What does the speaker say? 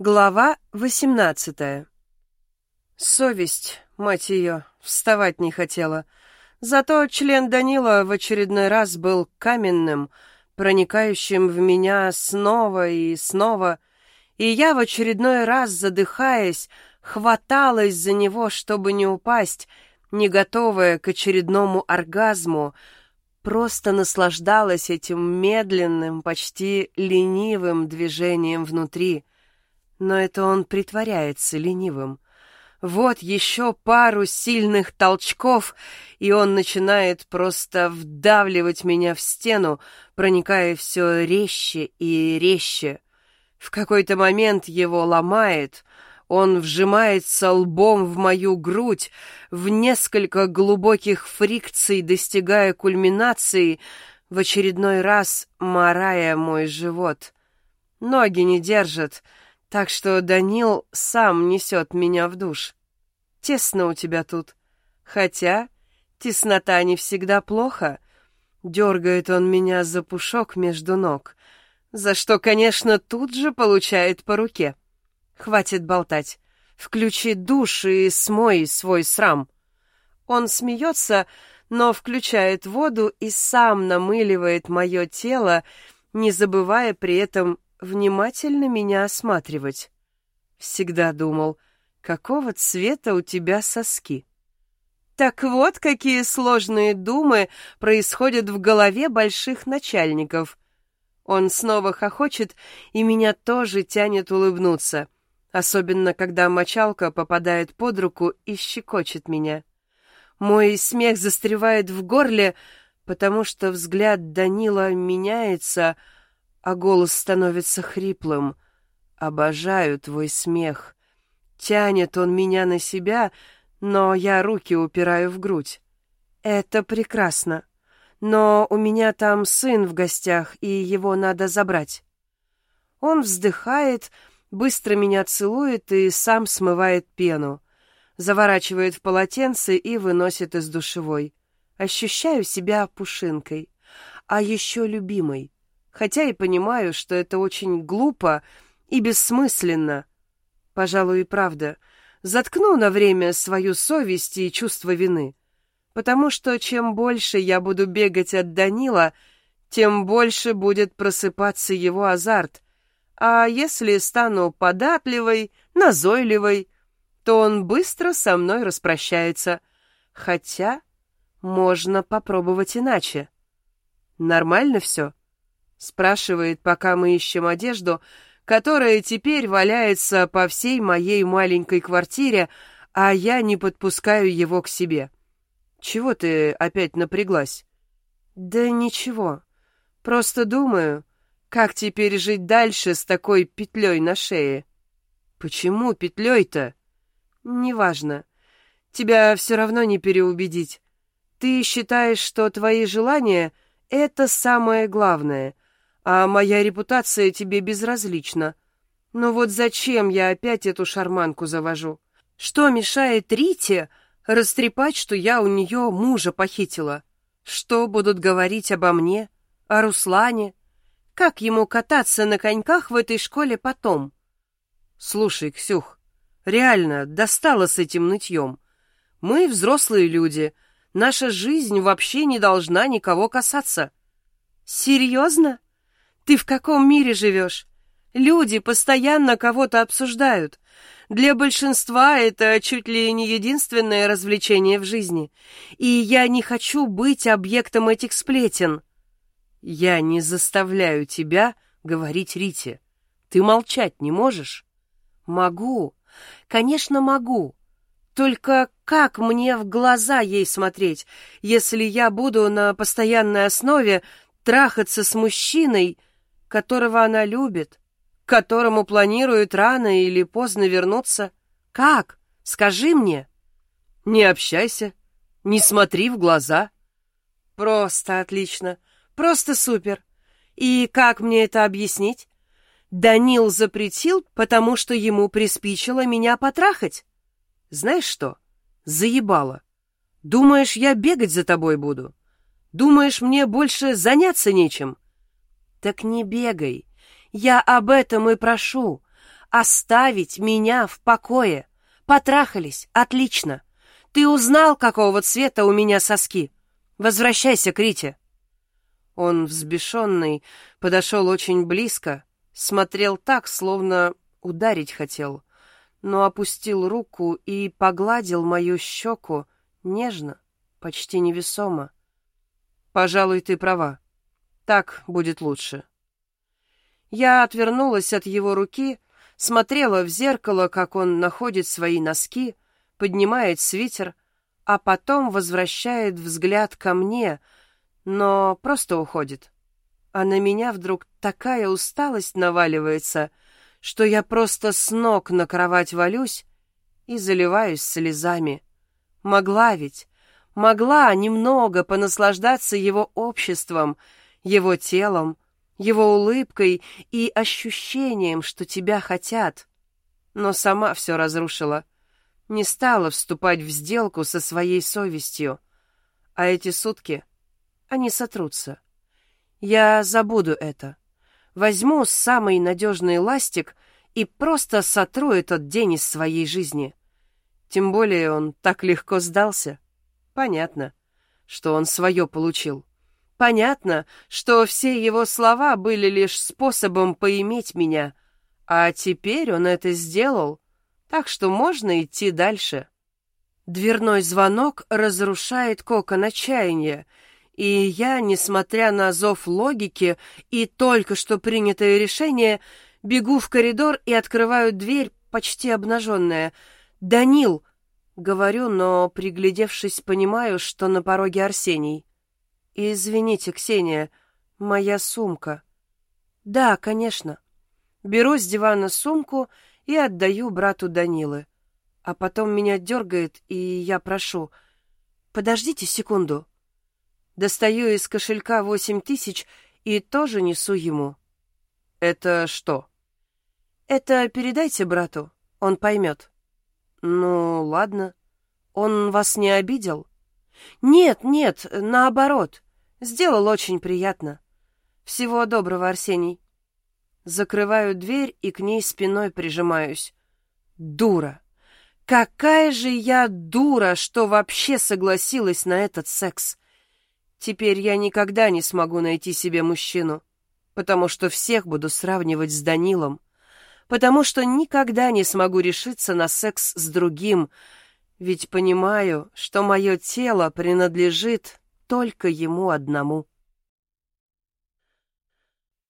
Глава восемнадцатая. Совесть, мать ее, вставать не хотела. Зато член Данила в очередной раз был каменным, проникающим в меня снова и снова, и я в очередной раз, задыхаясь, хваталась за него, чтобы не упасть, не готовая к очередному оргазму, просто наслаждалась этим медленным, почти ленивым движением внутри. Но это он притворяется ленивым. Вот еще пару сильных толчков, и он начинает просто вдавливать меня в стену, проникая все резче и резче. В какой-то момент его ломает, он вжимается лбом в мою грудь, в несколько глубоких фрикций достигая кульминации, в очередной раз морая мой живот. Ноги не держат, так что Данил сам несет меня в душ. Тесно у тебя тут. Хотя теснота не всегда плохо. Дергает он меня за пушок между ног, за что, конечно, тут же получает по руке. Хватит болтать. Включи душ и смой свой срам. Он смеется, но включает воду и сам намыливает мое тело, не забывая при этом внимательно меня осматривать. Всегда думал, какого цвета у тебя соски. Так вот, какие сложные думы происходят в голове больших начальников. Он снова хохочет, и меня тоже тянет улыбнуться — особенно когда мочалка попадает под руку и щекочет меня. Мой смех застревает в горле, потому что взгляд Данила меняется, а голос становится хриплым. «Обожаю твой смех». Тянет он меня на себя, но я руки упираю в грудь. Это прекрасно. Но у меня там сын в гостях, и его надо забрать. Он вздыхает, быстро меня целует и сам смывает пену, заворачивает в полотенце и выносит из душевой. Ощущаю себя пушинкой, а еще любимой, хотя и понимаю, что это очень глупо и бессмысленно. Пожалуй, и правда, заткну на время свою совесть и чувство вины, потому что чем больше я буду бегать от Данила, тем больше будет просыпаться его азарт — а если стану податливой, назойливой, то он быстро со мной распрощается. Хотя можно попробовать иначе. Нормально все? Спрашивает, пока мы ищем одежду, которая теперь валяется по всей моей маленькой квартире, а я не подпускаю его к себе. Чего ты опять напряглась? Да ничего. Просто думаю, как теперь жить дальше с такой петлей на шее? Почему петлей-то? Неважно. Тебя все равно не переубедить. Ты считаешь, что твои желания — это самое главное, а моя репутация тебе безразлична. Но вот зачем я опять эту шарманку завожу? Что мешает Рите растрепать, что я у нее мужа похитила? Что будут говорить обо мне, о Руслане, как ему кататься на коньках в этой школе потом? Слушай, Ксюх, реально, достало с этим нытьем. Мы взрослые люди, наша жизнь вообще не должна никого касаться. Серьезно? Ты в каком мире живешь? Люди постоянно кого-то обсуждают. Для большинства это чуть ли не единственное развлечение в жизни. И я не хочу быть объектом этих сплетен. Я не заставляю тебя говорить Рите. Ты молчать не можешь? Могу. Конечно, могу. Только как мне в глаза ей смотреть, если я буду на постоянной основе трахаться с мужчиной, которого она любит, к которому планирует рано или поздно вернуться? Как? Скажи мне. Не общайся, не смотри в глаза. Просто отлично. Просто супер. И как мне это объяснить? Данил запретил, потому что ему приспичило меня потрахать. Знаешь что? Заебало. Думаешь, я бегать за тобой буду? Думаешь, мне больше заняться нечем? Так не бегай. Я об этом и прошу. Оставить меня в покое. Потрахались. Отлично. Ты узнал, какого цвета у меня соски? Возвращайся к Рите. Он, взбешенный, подошел очень близко, смотрел так, словно ударить хотел, но опустил руку и погладил мою щеку нежно, почти невесомо. «Пожалуй, ты права. Так будет лучше». Я отвернулась от его руки, смотрела в зеркало, как он находит свои носки, поднимает свитер, а потом возвращает взгляд ко мне, но просто уходит. А на меня вдруг такая усталость наваливается, что я просто с ног на кровать валюсь и заливаюсь слезами. Могла ведь, могла немного понаслаждаться его обществом, его телом, его улыбкой и ощущением, что тебя хотят. Но сама все разрушила. Не стала вступать в сделку со своей совестью. А эти сутки, они сотрутся. Я забуду это. Возьму самый надежный ластик и просто сотру этот день из своей жизни. Тем более он так легко сдался. Понятно, что он свое получил. Понятно, что все его слова были лишь способом поиметь меня, а теперь он это сделал, так что можно идти дальше. Дверной звонок разрушает кокон отчаяния, и я, несмотря на зов логики и только что принятое решение, бегу в коридор и открываю дверь, почти обнаженная. «Данил!» — говорю, но, приглядевшись, понимаю, что на пороге Арсений. «Извините, Ксения, моя сумка». «Да, конечно». Беру с дивана сумку и отдаю брату Данилы. А потом меня дергает, и я прошу. «Подождите секунду». Достаю из кошелька восемь тысяч и тоже несу ему. «Это что?» «Это передайте брату, он поймет». «Ну, ладно. Он вас не обидел?» «Нет, нет, наоборот. Сделал очень приятно. Всего доброго, Арсений. Закрываю дверь и к ней спиной прижимаюсь. Дура! Какая же я дура, что вообще согласилась на этот секс! Теперь я никогда не смогу найти себе мужчину, потому что всех буду сравнивать с Данилом, потому что никогда не смогу решиться на секс с другим, ведь понимаю, что мое тело принадлежит только ему одному.